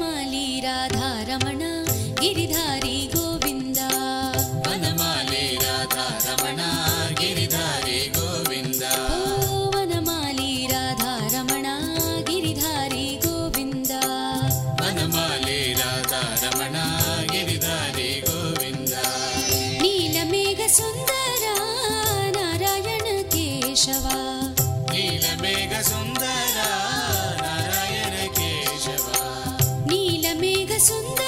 माली राधा रमण गिरिधारी गो Sunday.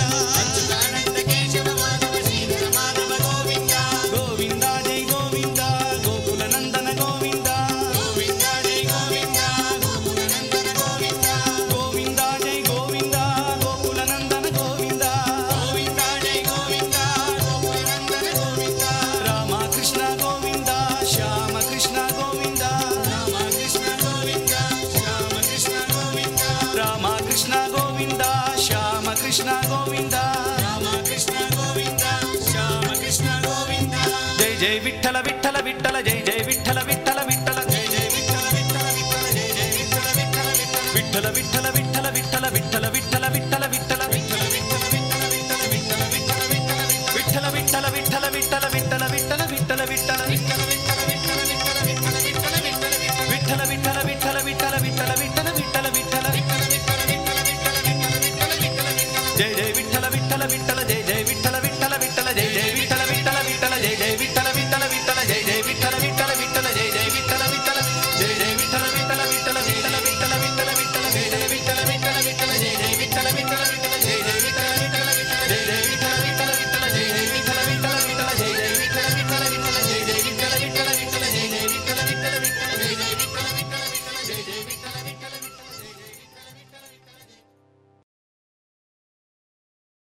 Krishna Govinda. Krishna Govinda Shyama Krishna Govinda. జై జై విఠల విఠల విఠల జై జై విఠల విఠల జయ జయ విఠల విఠల విఠల జయ జయ